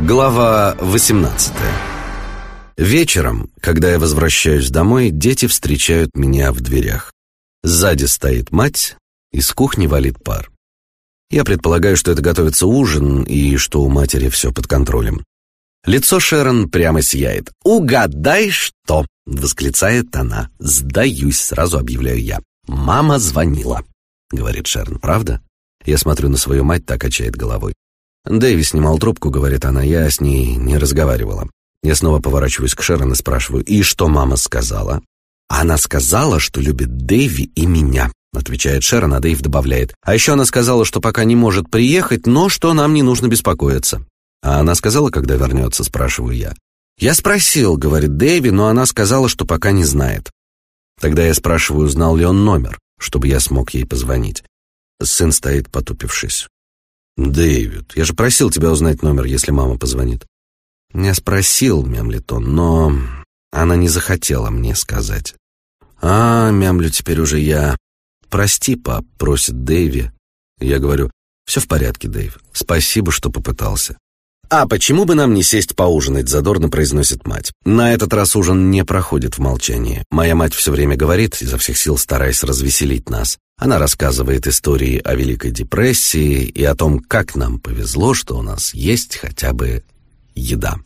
Глава 18 Вечером, когда я возвращаюсь домой, дети встречают меня в дверях. Сзади стоит мать, из кухни валит пар. Я предполагаю, что это готовится ужин и что у матери все под контролем. Лицо Шерон прямо сияет. «Угадай, что!» — восклицает она. «Сдаюсь», — сразу объявляю я. «Мама звонила», — говорит Шерон. «Правда?» Я смотрю на свою мать, так качает головой. Дэви снимал трубку, говорит она, я с ней не разговаривала. Я снова поворачиваюсь к Шерон и спрашиваю, и что мама сказала? Она сказала, что любит Дэви и меня, отвечает Шерон, а Дэйв добавляет. А еще она сказала, что пока не может приехать, но что нам не нужно беспокоиться. А она сказала, когда вернется, спрашиваю я. Я спросил, говорит Дэви, но она сказала, что пока не знает. Тогда я спрашиваю, знал ли он номер, чтобы я смог ей позвонить. Сын стоит, потупившись. «Дэвид, я же просил тебя узнать номер, если мама позвонит». «Я спросил», — мямлит он, но она не захотела мне сказать. «А, мямлю теперь уже я. Прости, пап», — просит Дэйви. Я говорю, «Все в порядке, Дэйв. Спасибо, что попытался». «А почему бы нам не сесть поужинать?» – задорно произносит мать. На этот раз ужин не проходит в молчании. Моя мать все время говорит, изо всех сил стараясь развеселить нас. Она рассказывает истории о Великой депрессии и о том, как нам повезло, что у нас есть хотя бы еда.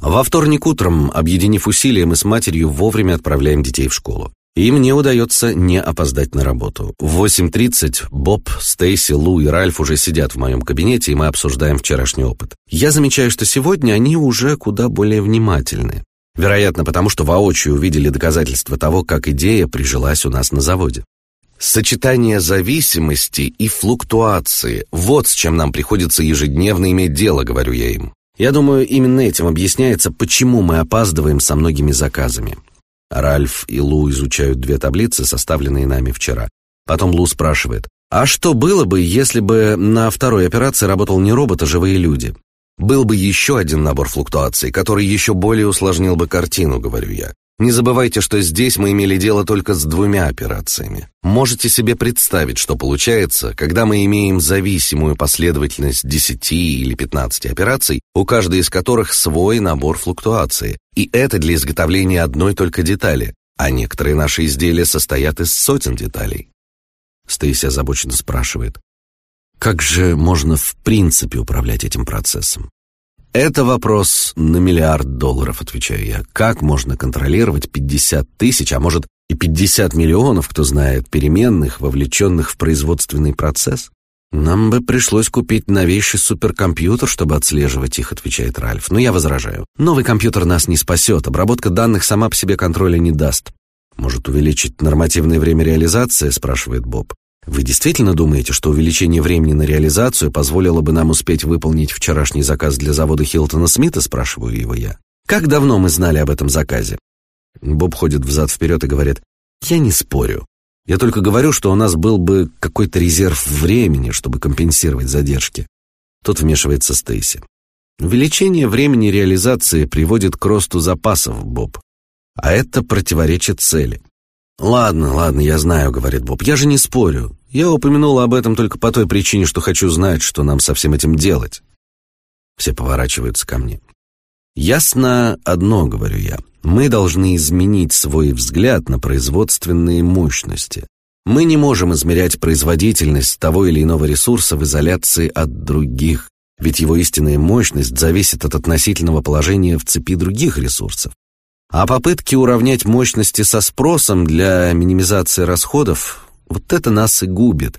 Во вторник утром, объединив усилия, мы с матерью вовремя отправляем детей в школу. И мне удается не опоздать на работу. В 8.30 Боб, Стейси, Лу и Ральф уже сидят в моем кабинете, и мы обсуждаем вчерашний опыт. Я замечаю, что сегодня они уже куда более внимательны. Вероятно, потому что воочию увидели доказательства того, как идея прижилась у нас на заводе. Сочетание зависимости и флуктуации – вот с чем нам приходится ежедневно иметь дело, говорю я им. Я думаю, именно этим объясняется, почему мы опаздываем со многими заказами. Ральф и Лу изучают две таблицы, составленные нами вчера. Потом Лу спрашивает, а что было бы, если бы на второй операции работал не робот, а живые люди? Был бы еще один набор флуктуаций, который еще более усложнил бы картину, говорю я. Не забывайте, что здесь мы имели дело только с двумя операциями. Можете себе представить, что получается, когда мы имеем зависимую последовательность 10 или 15 операций, у каждой из которых свой набор флуктуации, и это для изготовления одной только детали, а некоторые наши изделия состоят из сотен деталей. Стейси озабоченно спрашивает, как же можно в принципе управлять этим процессом? Это вопрос на миллиард долларов, отвечаю я. Как можно контролировать 50 тысяч, а может и 50 миллионов, кто знает, переменных, вовлеченных в производственный процесс? Нам бы пришлось купить новейший суперкомпьютер, чтобы отслеживать их, отвечает Ральф. Но я возражаю. Новый компьютер нас не спасет, обработка данных сама по себе контроля не даст. Может увеличить нормативное время реализации, спрашивает Боб. Вы действительно думаете, что увеличение времени на реализацию позволило бы нам успеть выполнить вчерашний заказ для завода Хилтона Смита, спрашиваю его я. Как давно мы знали об этом заказе? Боб ходит взад вперед и говорит: "Я не спорю. Я только говорю, что у нас был бы какой-то резерв времени, чтобы компенсировать задержки". Тут вмешивается Стейси. Увеличение времени реализации приводит к росту запасов, Боб. А это противоречит цели. «Ладно, ладно, я знаю», — говорит Боб. «Я же не спорю. Я упомянул об этом только по той причине, что хочу знать, что нам со всем этим делать». Все поворачиваются ко мне. «Ясно одно», — говорю я. «Мы должны изменить свой взгляд на производственные мощности. Мы не можем измерять производительность того или иного ресурса в изоляции от других, ведь его истинная мощность зависит от относительного положения в цепи других ресурсов. А попытки уравнять мощности со спросом для минимизации расходов вот это нас и губит.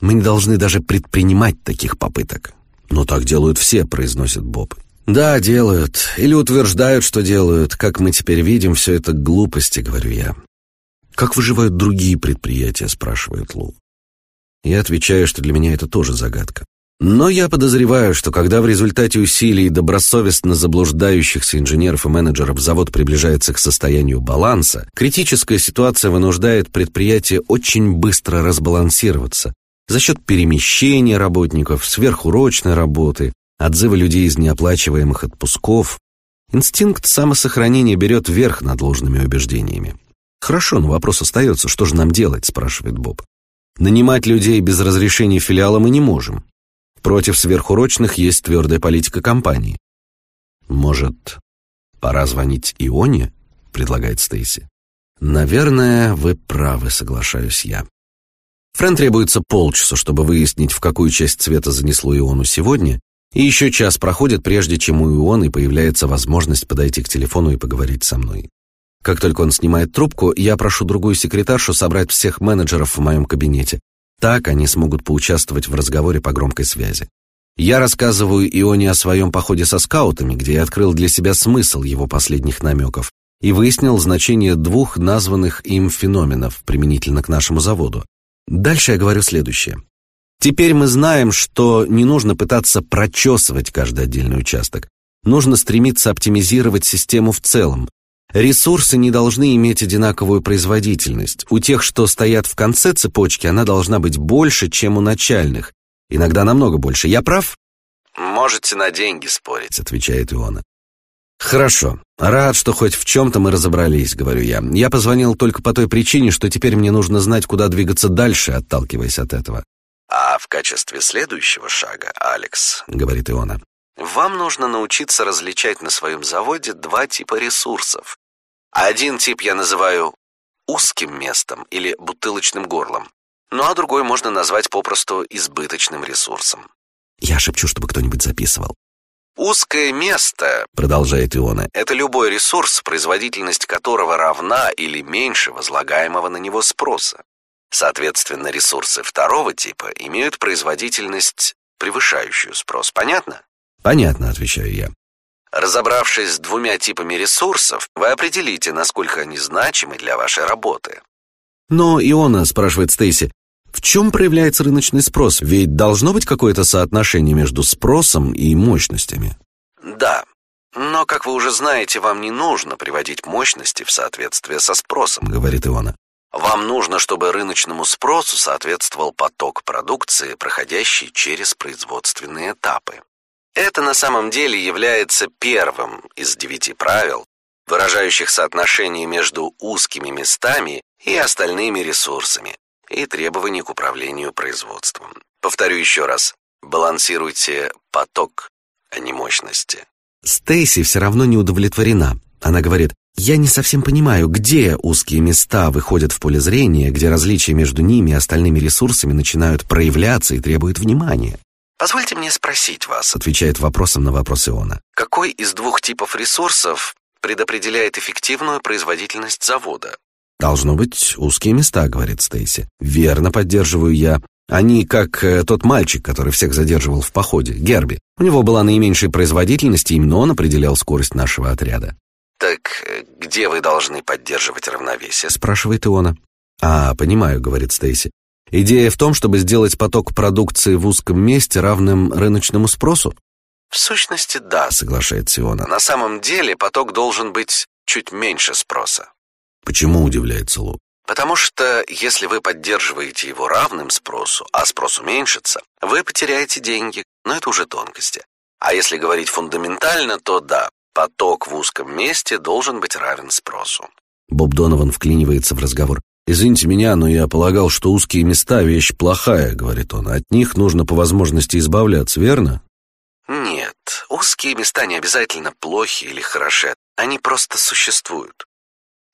Мы не должны даже предпринимать таких попыток. Но так делают все, произносит Боб. Да, делают. Или утверждают, что делают. Как мы теперь видим, все это глупости, говорю я. Как выживают другие предприятия, спрашивает Лу. Я отвечаю, что для меня это тоже загадка. Но я подозреваю, что когда в результате усилий добросовестно заблуждающихся инженеров и менеджеров завод приближается к состоянию баланса, критическая ситуация вынуждает предприятие очень быстро разбалансироваться за счет перемещения работников, сверхурочной работы, отзыва людей из неоплачиваемых отпусков. Инстинкт самосохранения берет верх над ложными убеждениями. Хорошо, но вопрос остается, что же нам делать, спрашивает Боб. Нанимать людей без разрешения филиала мы не можем. Против сверхурочных есть твердая политика компании. Может, пора звонить Ионе? предлагает Стейси. Наверное, вы правы, соглашаюсь я. Френ требуется полчаса, чтобы выяснить, в какую часть цвета занесло Иону сегодня, и еще час проходит, прежде чем у Ионы появляется возможность подойти к телефону и поговорить со мной. Как только он снимает трубку, я прошу другую секретаршу собрать всех менеджеров в моем кабинете. Так они смогут поучаствовать в разговоре по громкой связи. Я рассказываю Ионе о своем походе со скаутами, где я открыл для себя смысл его последних намеков и выяснил значение двух названных им феноменов применительно к нашему заводу. Дальше я говорю следующее. Теперь мы знаем, что не нужно пытаться прочесывать каждый отдельный участок. Нужно стремиться оптимизировать систему в целом, Ресурсы не должны иметь одинаковую производительность. У тех, что стоят в конце цепочки, она должна быть больше, чем у начальных. Иногда намного больше. Я прав? Можете на деньги спорить, отвечает Иона. Хорошо. Рад, что хоть в чем-то мы разобрались, говорю я. Я позвонил только по той причине, что теперь мне нужно знать, куда двигаться дальше, отталкиваясь от этого. А в качестве следующего шага, Алекс, говорит Иона, вам нужно научиться различать на своем заводе два типа ресурсов. Один тип я называю узким местом или бутылочным горлом, ну а другой можно назвать попросту избыточным ресурсом. Я шепчу, чтобы кто-нибудь записывал. Узкое место, продолжает Иона, это любой ресурс, производительность которого равна или меньше возлагаемого на него спроса. Соответственно, ресурсы второго типа имеют производительность, превышающую спрос. Понятно? Понятно, отвечаю я. Разобравшись с двумя типами ресурсов, вы определите, насколько они значимы для вашей работы. Но, Иона, спрашивает Стейси, в чем проявляется рыночный спрос? Ведь должно быть какое-то соотношение между спросом и мощностями. Да, но, как вы уже знаете, вам не нужно приводить мощности в соответствие со спросом, говорит Иона. Вам нужно, чтобы рыночному спросу соответствовал поток продукции, проходящий через производственные этапы. Это на самом деле является первым из девяти правил, выражающих соотношение между узкими местами и остальными ресурсами и требований к управлению производством. Повторю еще раз. Балансируйте поток, а не мощности. Стейси все равно не удовлетворена. Она говорит, я не совсем понимаю, где узкие места выходят в поле зрения, где различия между ними и остальными ресурсами начинают проявляться и требуют внимания. Позвольте мне спросить вас, отвечает вопросом на вопрос Иона. Какой из двух типов ресурсов предопределяет эффективную производительность завода? Должно быть узкие места, говорит Стейси. Верно, поддерживаю я. Они как э, тот мальчик, который всех задерживал в походе, Герби. У него была наименьшая производительность, и именно он определял скорость нашего отряда. Так э, где вы должны поддерживать равновесие? спрашивает Иона. А, понимаю, говорит Стейси. Идея в том, чтобы сделать поток продукции в узком месте равным рыночному спросу? В сущности, да, соглашается Иона. На самом деле поток должен быть чуть меньше спроса. Почему удивляется Лу? Потому что если вы поддерживаете его равным спросу, а спрос уменьшится, вы потеряете деньги, но это уже тонкости. А если говорить фундаментально, то да, поток в узком месте должен быть равен спросу. Боб Донован вклинивается в разговор. «Извините меня, но я полагал, что узкие места — вещь плохая», — говорит он. «От них нужно по возможности избавляться, верно?» «Нет, узкие места не обязательно плохи или хороши. Они просто существуют.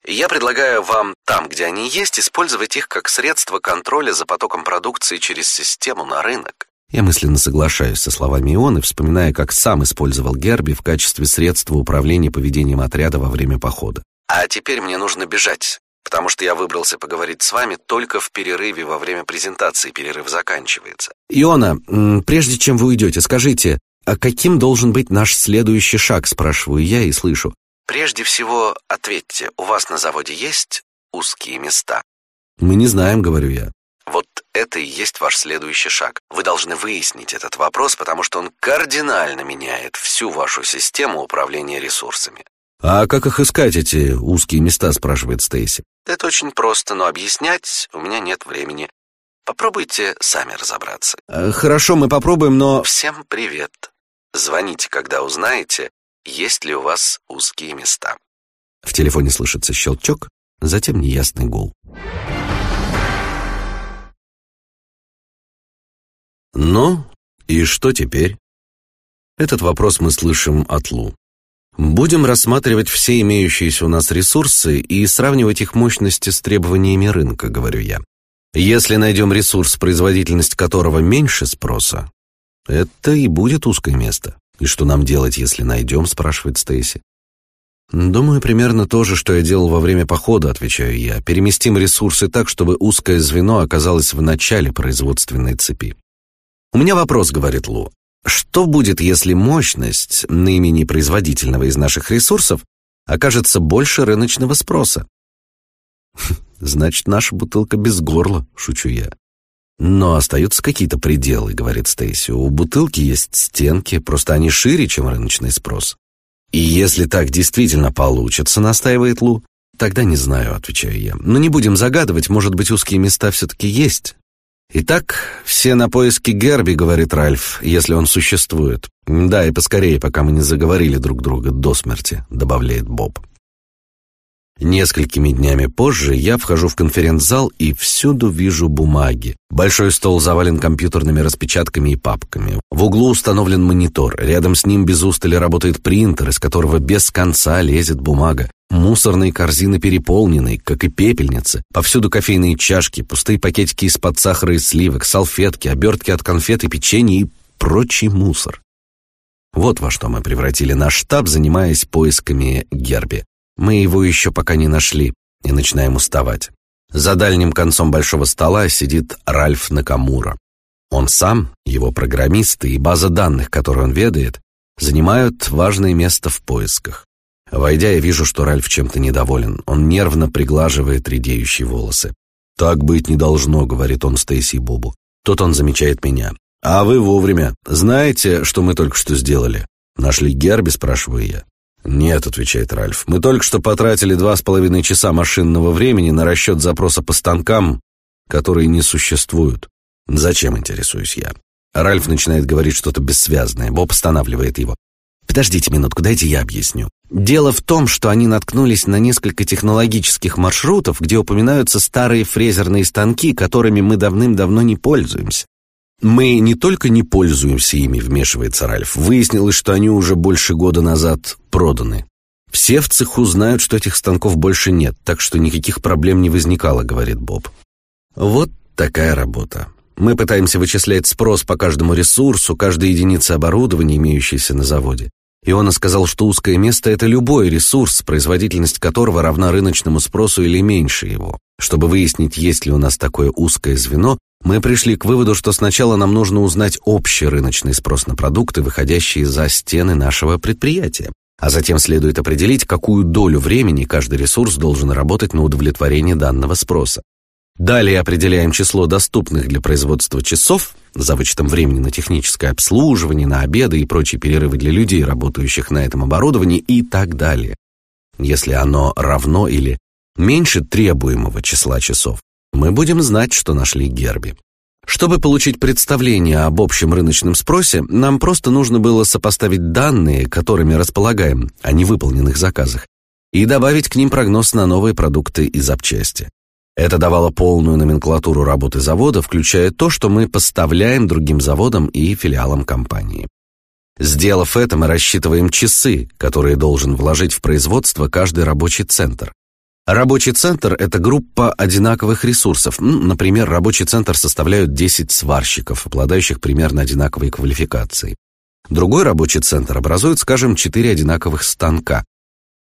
Я предлагаю вам там, где они есть, использовать их как средство контроля за потоком продукции через систему на рынок». Я мысленно соглашаюсь со словами Ионы, вспоминая, как сам использовал Герби в качестве средства управления поведением отряда во время похода. «А теперь мне нужно бежать потому что я выбрался поговорить с вами только в перерыве во время презентации. Перерыв заканчивается. Иона, прежде чем вы уйдете, скажите, а каким должен быть наш следующий шаг, спрашиваю я и слышу. Прежде всего, ответьте, у вас на заводе есть узкие места? Мы не знаем, говорю я. Вот это и есть ваш следующий шаг. Вы должны выяснить этот вопрос, потому что он кардинально меняет всю вашу систему управления ресурсами. «А как их искать, эти узкие места?» — спрашивает Стейси. «Это очень просто, но объяснять у меня нет времени. Попробуйте сами разобраться». Э, «Хорошо, мы попробуем, но...» «Всем привет. Звоните, когда узнаете, есть ли у вас узкие места». В телефоне слышится щелчок, затем неясный гул. «Ну, И что теперь? Этот вопрос мы слышим от Лу. Будем рассматривать все имеющиеся у нас ресурсы и сравнивать их мощности с требованиями рынка, говорю я. Если найдем ресурс, производительность которого меньше спроса, это и будет узкое место. И что нам делать, если найдем, спрашивает Стейси. Думаю, примерно то же, что я делал во время похода, отвечаю я. Переместим ресурсы так, чтобы узкое звено оказалось в начале производственной цепи. У меня вопрос, говорит Лу. Что будет, если мощность наименее производительного из наших ресурсов окажется больше рыночного спроса? Значит, наша бутылка без горла, шучу я. Но остаются какие-то пределы, говорит Стейси. У бутылки есть стенки, просто они шире, чем рыночный спрос. И если так действительно получится, настаивает Лу, тогда не знаю, отвечаю я. Но не будем загадывать, может быть, узкие места все-таки есть. Итак, все на поиски Герби, говорит Ральф, если он существует. Да, и поскорее, пока мы не заговорили друг друга до смерти, добавляет Боб. Несколькими днями позже я вхожу в конференц-зал и всюду вижу бумаги. Большой стол завален компьютерными распечатками и папками. В углу установлен монитор. Рядом с ним без устали работает принтер, из которого без конца лезет бумага. Мусорные корзины переполнены, как и пепельницы. Повсюду кофейные чашки, пустые пакетики из-под сахара и сливок, салфетки, обертки от конфет и печенья и прочий мусор. Вот во что мы превратили наш штаб, занимаясь поисками Герби. Мы его еще пока не нашли и начинаем уставать. За дальним концом большого стола сидит Ральф Накамура. Он сам, его программисты и база данных, которую он ведает, занимают важное место в поисках. Войдя, я вижу, что Ральф чем-то недоволен. Он нервно приглаживает редеющие волосы. «Так быть не должно», — говорит он Стейси Бобу. Тут он замечает меня. «А вы вовремя. Знаете, что мы только что сделали?» «Нашли Герби?» — спрашиваю я. «Нет», — отвечает Ральф, — «мы только что потратили два с половиной часа машинного времени на расчет запроса по станкам, которые не существуют». «Зачем?» — интересуюсь я. Ральф начинает говорить что-то бессвязное. Боб останавливает его. «Подождите минутку, дайте я объясню. Дело в том, что они наткнулись на несколько технологических маршрутов, где упоминаются старые фрезерные станки, которыми мы давным-давно не пользуемся. Мы не только не пользуемся ими, вмешивается Ральф. Выяснилось, что они уже больше года назад проданы. Все в цеху знают, что этих станков больше нет, так что никаких проблем не возникало, говорит Боб. Вот такая работа. Мы пытаемся вычислять спрос по каждому ресурсу, каждой единице оборудования, имеющейся на заводе. Иона сказал, что узкое место – это любой ресурс, производительность которого равна рыночному спросу или меньше его. Чтобы выяснить, есть ли у нас такое узкое звено, мы пришли к выводу, что сначала нам нужно узнать общий рыночный спрос на продукты, выходящие за стены нашего предприятия. А затем следует определить, какую долю времени каждый ресурс должен работать на удовлетворение данного спроса. Далее определяем число доступных для производства часов, за вычетом времени на техническое обслуживание, на обеды и прочие перерывы для людей, работающих на этом оборудовании и так далее. Если оно равно или меньше требуемого числа часов, мы будем знать, что нашли Герби. Чтобы получить представление об общем рыночном спросе, нам просто нужно было сопоставить данные, которыми располагаем, о невыполненных заказах, и добавить к ним прогноз на новые продукты и запчасти. Это давало полную номенклатуру работы завода, включая то, что мы поставляем другим заводам и филиалам компании. Сделав это, мы рассчитываем часы, которые должен вложить в производство каждый рабочий центр. Рабочий центр – это группа одинаковых ресурсов. Например, рабочий центр составляют 10 сварщиков, обладающих примерно одинаковой квалификацией. Другой рабочий центр образует, скажем, 4 одинаковых станка.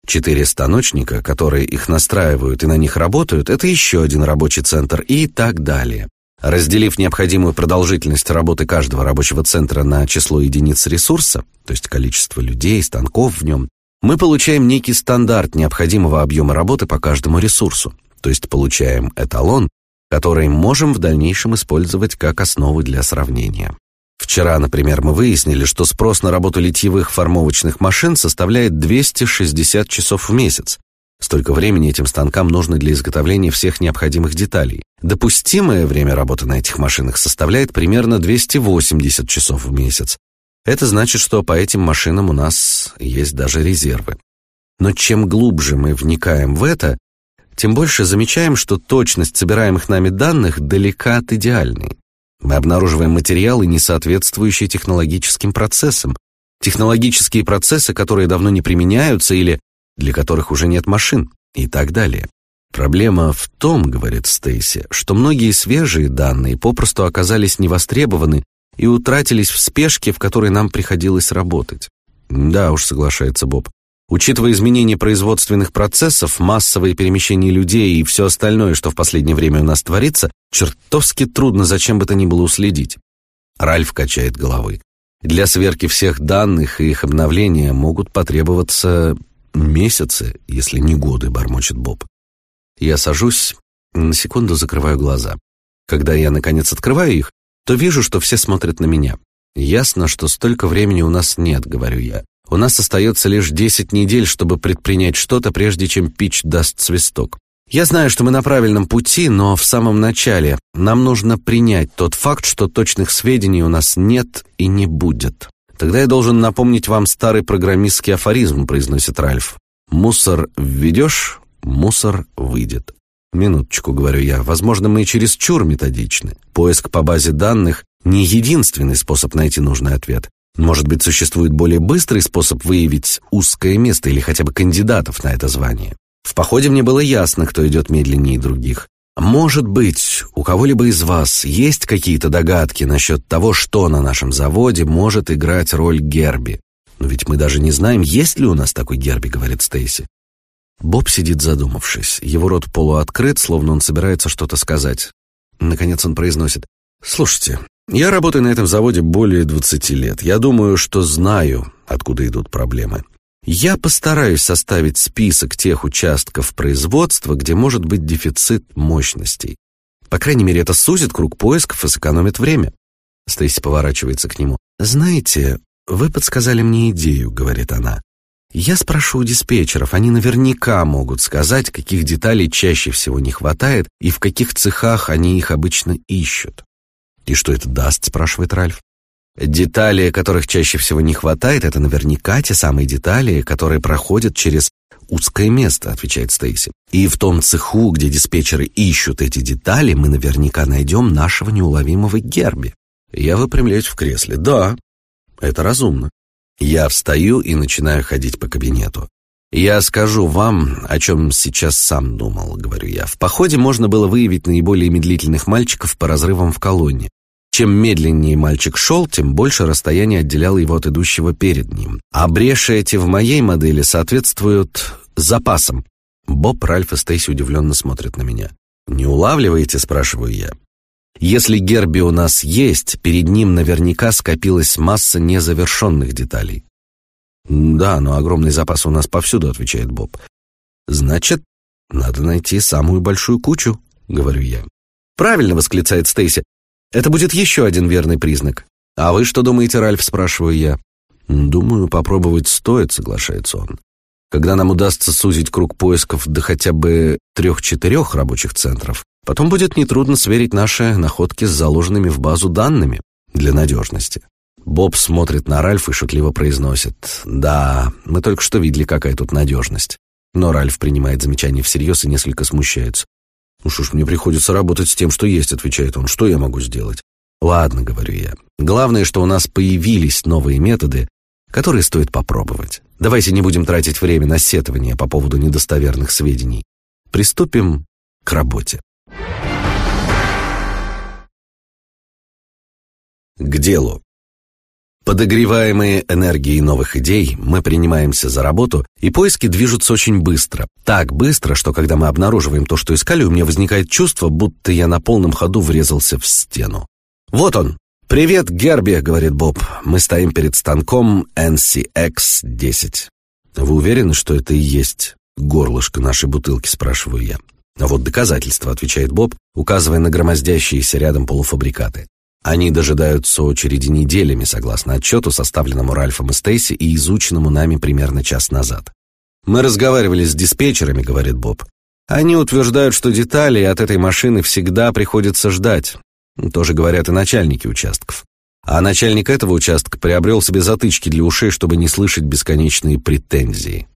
Четыре станочника, которые их настраивают и на них работают, это еще один рабочий центр и так далее. Разделив необходимую продолжительность работы каждого рабочего центра на число единиц ресурса, то есть количество людей, станков в нем, мы получаем некий стандарт необходимого объема работы по каждому ресурсу, то есть получаем эталон, который можем в дальнейшем использовать как основу для сравнения. Вчера, например, мы выяснили, что спрос на работу литьевых формовочных машин составляет 260 часов в месяц. Столько времени этим станкам нужно для изготовления всех необходимых деталей. Допустимое время работы на этих машинах составляет примерно 280 часов в месяц, это значит, что по этим машинам у нас есть даже резервы. Но чем глубже мы вникаем в это, тем больше замечаем, что точность собираемых нами данных далека от идеальной. Мы обнаруживаем материалы, не соответствующие технологическим процессам. Технологические процессы, которые давно не применяются или для которых уже нет машин и так далее. Проблема в том, говорит Стейси, что многие свежие данные попросту оказались невостребованы и утратились в спешке, в которой нам приходилось работать. Да уж, соглашается Боб. Учитывая изменения производственных процессов, массовые перемещения людей и все остальное, что в последнее время у нас творится, чертовски трудно зачем бы то ни было уследить. Ральф качает головой. Для сверки всех данных и их обновления могут потребоваться месяцы, если не годы, бормочет Боб. Я сажусь, на секунду закрываю глаза. Когда я наконец открываю их, то вижу, что все смотрят на меня. Ясно, что столько времени у нас нет, говорю я. У нас остается лишь десять недель, чтобы предпринять что-то, прежде чем Пич даст свисток. Я знаю, что мы на правильном пути, но в самом начале нам нужно принять тот факт, что точных сведений у нас нет и не будет. Тогда я должен напомнить вам старый программистский афоризм, произносит Ральф. Мусор введешь, мусор выйдет. Минуточку, говорю я. Возможно, мы через чур методичны. Поиск по базе данных не единственный способ найти нужный ответ. Может быть, существует более быстрый способ выявить узкое место или хотя бы кандидатов на это звание. В походе мне было ясно, кто идет медленнее других. Может быть, у кого-либо из вас есть какие-то догадки насчет того, что на нашем заводе может играть роль Герби? Но ведь мы даже не знаем, есть ли у нас такой Герби, говорит Стейси. Боб сидит задумавшись. Его рот полуоткрыт, словно он собирается что-то сказать. Наконец он произносит: "Слушайте, я работаю на этом заводе более 20 лет. Я думаю, что знаю, откуда идут проблемы. Я постараюсь составить список тех участков производства, где может быть дефицит мощностей. По крайней мере, это сузит круг поисков и сэкономит время. Стейси поворачивается к нему. Знаете, вы подсказали мне идею, говорит она. Я спрошу у диспетчеров, они наверняка могут сказать, каких деталей чаще всего не хватает и в каких цехах они их обычно ищут. «И что это даст?» — спрашивает Ральф. «Детали, которых чаще всего не хватает, это наверняка те самые детали, которые проходят через узкое место», — отвечает Стейси. «И в том цеху, где диспетчеры ищут эти детали, мы наверняка найдем нашего неуловимого Герби». Я выпрямляюсь в кресле. «Да, это разумно». Я встаю и начинаю ходить по кабинету. «Я скажу вам, о чем сейчас сам думал», — говорю я. «В походе можно было выявить наиболее медлительных мальчиков по разрывам в колонне. Чем медленнее мальчик шел, тем больше расстояние отделяло его от идущего перед ним. А бреши эти в моей модели соответствуют запасам. Боб, Ральф и Стейси удивленно смотрят на меня. «Не улавливаете?» – спрашиваю я. «Если Герби у нас есть, перед ним наверняка скопилась масса незавершенных деталей». «Да, но огромный запас у нас повсюду», – отвечает Боб. «Значит, надо найти самую большую кучу», — говорю я. «Правильно», — восклицает Стейси. Это будет еще один верный признак. А вы что думаете, Ральф, спрашиваю я. Думаю, попробовать стоит, соглашается он. Когда нам удастся сузить круг поисков до хотя бы трех-четырех рабочих центров, потом будет нетрудно сверить наши находки с заложенными в базу данными для надежности. Боб смотрит на Ральфа и шутливо произносит: "Да, мы только что видели, какая тут надежность». Но Ральф принимает замечание всерьез и несколько смущается. «Ну что ж, мне приходится работать с тем, что есть», — отвечает он. «Что я могу сделать?» «Ладно», — говорю я. «Главное, что у нас появились новые методы, которые стоит попробовать. Давайте не будем тратить время на сетование по поводу недостоверных сведений. Приступим к работе». К делу. Подогреваемые энергией новых идей, мы принимаемся за работу, и поиски движутся очень быстро. Так быстро, что когда мы обнаруживаем то, что искали, у меня возникает чувство, будто я на полном ходу врезался в стену. «Вот он! Привет, Герби!» — говорит Боб. Мы стоим перед станком NCX-10. «Вы уверены, что это и есть горлышко нашей бутылки?» — спрашиваю я. «А вот доказательства», — отвечает Боб, указывая на громоздящиеся рядом полуфабрикаты. Они дожидаются очереди неделями, согласно отчету, составленному Ральфом и Стейси и изученному нами примерно час назад. «Мы разговаривали с диспетчерами», — говорит Боб. «Они утверждают, что детали от этой машины всегда приходится ждать. Тоже говорят и начальники участков. А начальник этого участка приобрел себе затычки для ушей, чтобы не слышать бесконечные претензии.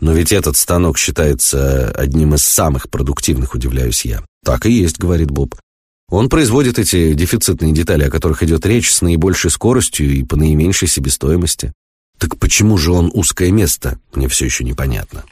Но ведь этот станок считается одним из самых продуктивных, удивляюсь я. Так и есть, говорит Боб. Он производит эти дефицитные детали, о которых идет речь, с наибольшей скоростью и по наименьшей себестоимости. Так почему же он узкое место? Мне все еще непонятно.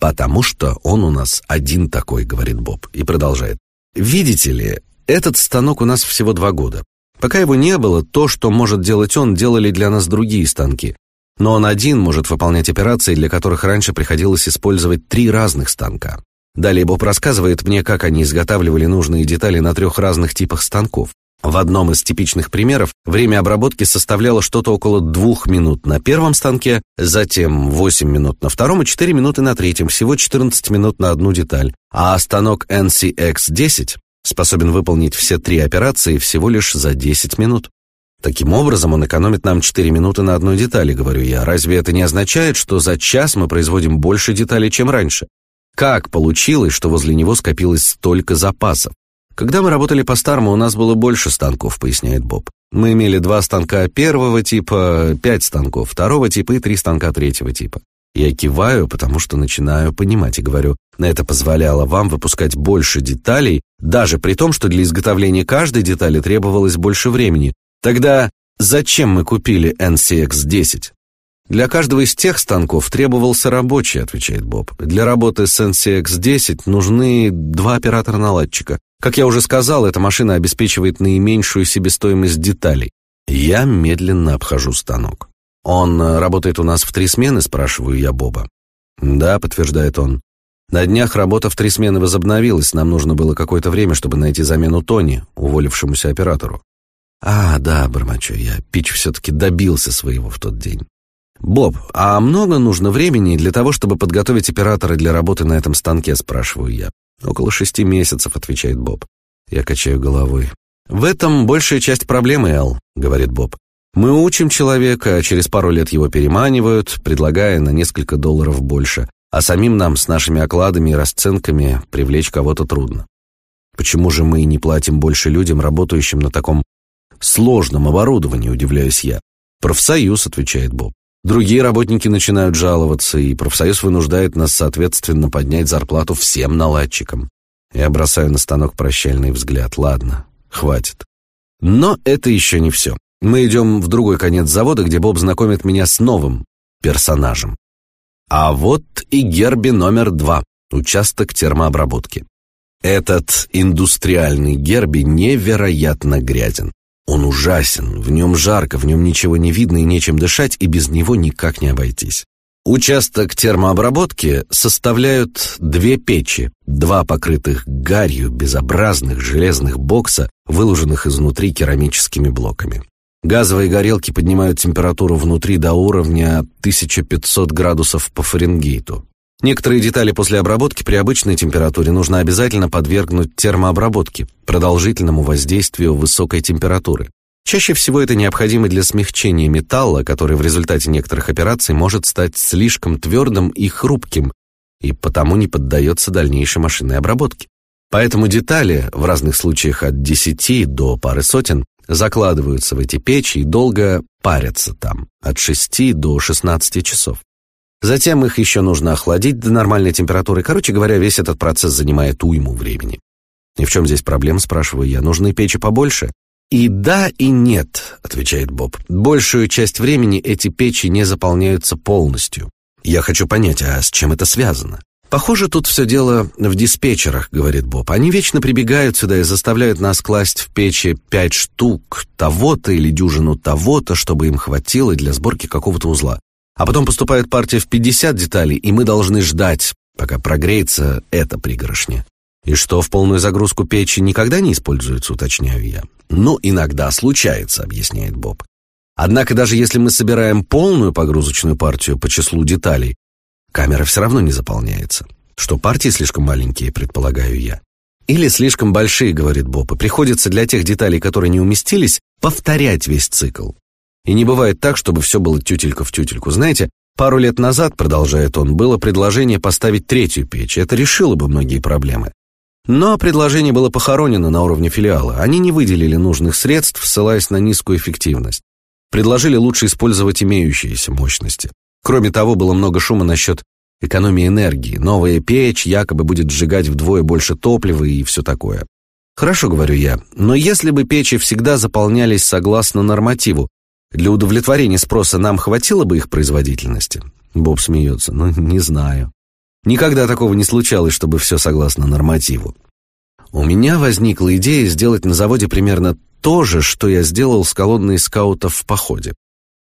Потому что он у нас один такой, говорит Боб, и продолжает. Видите ли, этот станок у нас всего два года. Пока его не было, то, что может делать он, делали для нас другие станки. Но он один может выполнять операции, для которых раньше приходилось использовать три разных станка. Далее Боб рассказывает мне, как они изготавливали нужные детали на трех разных типах станков. В одном из типичных примеров время обработки составляло что-то около двух минут на первом станке, затем 8 минут на втором и 4 минуты на третьем, всего 14 минут на одну деталь. А станок NCX-10 способен выполнить все три операции всего лишь за 10 минут. Таким образом, он экономит нам 4 минуты на одной детали, говорю я. Разве это не означает, что за час мы производим больше деталей, чем раньше? Как получилось, что возле него скопилось столько запасов? Когда мы работали по-старому, у нас было больше станков, поясняет Боб. Мы имели два станка первого типа, пять станков второго типа и три станка третьего типа. Я киваю, потому что начинаю понимать и говорю, на это позволяло вам выпускать больше деталей, даже при том, что для изготовления каждой детали требовалось больше времени. Тогда зачем мы купили NCX-10? Для каждого из тех станков требовался рабочий, отвечает Боб. Для работы с NCX-10 нужны два оператора-наладчика. Как я уже сказал, эта машина обеспечивает наименьшую себестоимость деталей. Я медленно обхожу станок. Он работает у нас в три смены, спрашиваю я Боба. Да, подтверждает он. На днях работа в три смены возобновилась, нам нужно было какое-то время, чтобы найти замену Тони, уволившемуся оператору. А, да, бормочу я, Пич все-таки добился своего в тот день. «Боб, а много нужно времени для того, чтобы подготовить оператора для работы на этом станке?» – спрашиваю я. «Около шести месяцев», – отвечает Боб. Я качаю головой. «В этом большая часть проблемы, Эл», — говорит Боб. «Мы учим человека, а через пару лет его переманивают, предлагая на несколько долларов больше, а самим нам с нашими окладами и расценками привлечь кого-то трудно. Почему же мы не платим больше людям, работающим на таком сложном оборудовании?» – удивляюсь я. «Профсоюз», — отвечает Боб. Другие работники начинают жаловаться, и профсоюз вынуждает нас, соответственно, поднять зарплату всем наладчикам. Я бросаю на станок прощальный взгляд. Ладно, хватит. Но это еще не все. Мы идем в другой конец завода, где Боб знакомит меня с новым персонажем. А вот и Герби номер два, участок термообработки. Этот индустриальный Герби невероятно грязен. Он ужасен, в нем жарко, в нем ничего не видно и нечем дышать, и без него никак не обойтись. Участок термообработки составляют две печи, два покрытых гарью безобразных железных бокса, выложенных изнутри керамическими блоками. Газовые горелки поднимают температуру внутри до уровня 1500 градусов по Фаренгейту. Некоторые детали после обработки при обычной температуре нужно обязательно подвергнуть термообработке, продолжительному воздействию высокой температуры. Чаще всего это необходимо для смягчения металла, который в результате некоторых операций может стать слишком твердым и хрупким, и потому не поддается дальнейшей машинной обработке. Поэтому детали, в разных случаях от 10 до пары сотен, закладываются в эти печи и долго парятся там, от 6 до 16 часов. Затем их еще нужно охладить до нормальной температуры. Короче говоря, весь этот процесс занимает уйму времени. И в чем здесь проблема, спрашиваю я. Нужны печи побольше? И да, и нет, отвечает Боб. Большую часть времени эти печи не заполняются полностью. Я хочу понять, а с чем это связано? Похоже, тут все дело в диспетчерах, говорит Боб. Они вечно прибегают сюда и заставляют нас класть в печи пять штук того-то или дюжину того-то, чтобы им хватило для сборки какого-то узла. А потом поступает партия в 50 деталей, и мы должны ждать, пока прогреется эта пригоршня. И что, в полную загрузку печи никогда не используется, уточняю я. Ну, иногда случается, объясняет Боб. Однако даже если мы собираем полную погрузочную партию по числу деталей, камера все равно не заполняется. Что партии слишком маленькие, предполагаю я. Или слишком большие, говорит Боб, и приходится для тех деталей, которые не уместились, повторять весь цикл. И не бывает так, чтобы все было тютелька в тютельку. Знаете, пару лет назад, продолжает он, было предложение поставить третью печь. Это решило бы многие проблемы. Но предложение было похоронено на уровне филиала. Они не выделили нужных средств, ссылаясь на низкую эффективность. Предложили лучше использовать имеющиеся мощности. Кроме того, было много шума насчет экономии энергии. Новая печь якобы будет сжигать вдвое больше топлива и все такое. Хорошо, говорю я, но если бы печи всегда заполнялись согласно нормативу, для удовлетворения спроса нам хватило бы их производительности? Боб смеется. Ну, не знаю. Никогда такого не случалось, чтобы все согласно нормативу. У меня возникла идея сделать на заводе примерно то же, что я сделал с колонной скаутов в походе.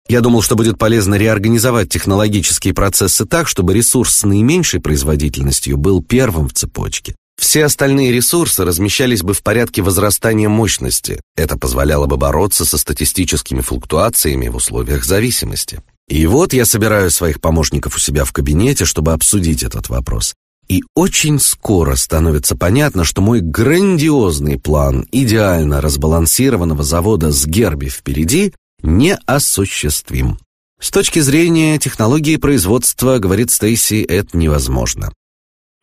Я думал, что будет полезно реорганизовать технологические процессы так, чтобы ресурс с наименьшей производительностью был первым в цепочке. Все остальные ресурсы размещались бы в порядке возрастания мощности. Это позволяло бы бороться со статистическими флуктуациями в условиях зависимости. И вот я собираю своих помощников у себя в кабинете, чтобы обсудить этот вопрос. И очень скоро становится понятно, что мой грандиозный план идеально разбалансированного завода с Герби впереди неосуществим. С точки зрения технологии производства, говорит Стейси, это невозможно.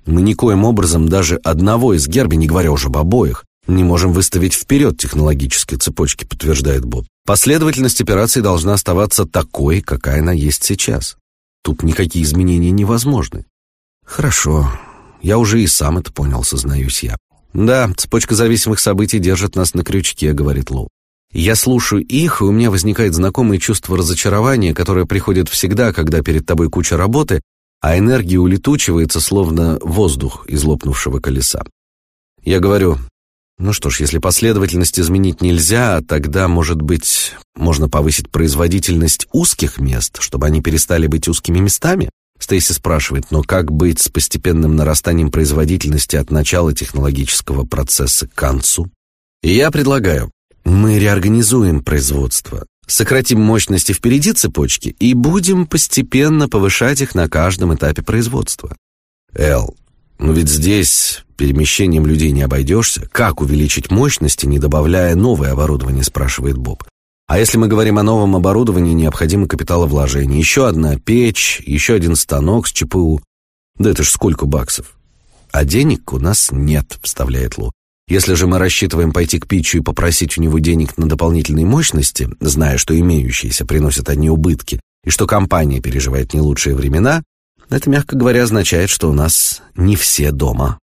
Мы никоим образом даже одного из Герби, не говоря уже об обоих, не можем выставить вперед технологической цепочки, подтверждает Боб. Последовательность операций должна оставаться такой, какая она есть сейчас. Тут никакие изменения невозможны. Хорошо, я уже и сам это понял, сознаюсь я. Да, цепочка зависимых событий держит нас на крючке, говорит Лу. Я слушаю их, и у меня возникает знакомое чувство разочарования, которое приходит всегда, когда перед тобой куча работы, а энергия улетучивается, словно воздух из лопнувшего колеса. Я говорю, ну что ж, если последовательность изменить нельзя, тогда, может быть, можно повысить производительность узких мест, чтобы они перестали быть узкими местами? Стейси спрашивает, но как быть с постепенным нарастанием производительности от начала технологического процесса к концу? И я предлагаю, мы реорганизуем производство, сократим мощности впереди цепочки и будем постепенно повышать их на каждом этапе производства. Эл, но ведь здесь перемещением людей не обойдешься. Как увеличить мощности, не добавляя новое оборудование, спрашивает Боб. А если мы говорим о новом оборудовании, необходимо капиталовложение. Еще одна печь, еще один станок с ЧПУ. Да это ж сколько баксов. А денег у нас нет, вставляет Лу. Если же мы рассчитываем пойти к Питчу и попросить у него денег на дополнительные мощности, зная, что имеющиеся приносят одни убытки, и что компания переживает не лучшие времена, это, мягко говоря, означает, что у нас не все дома.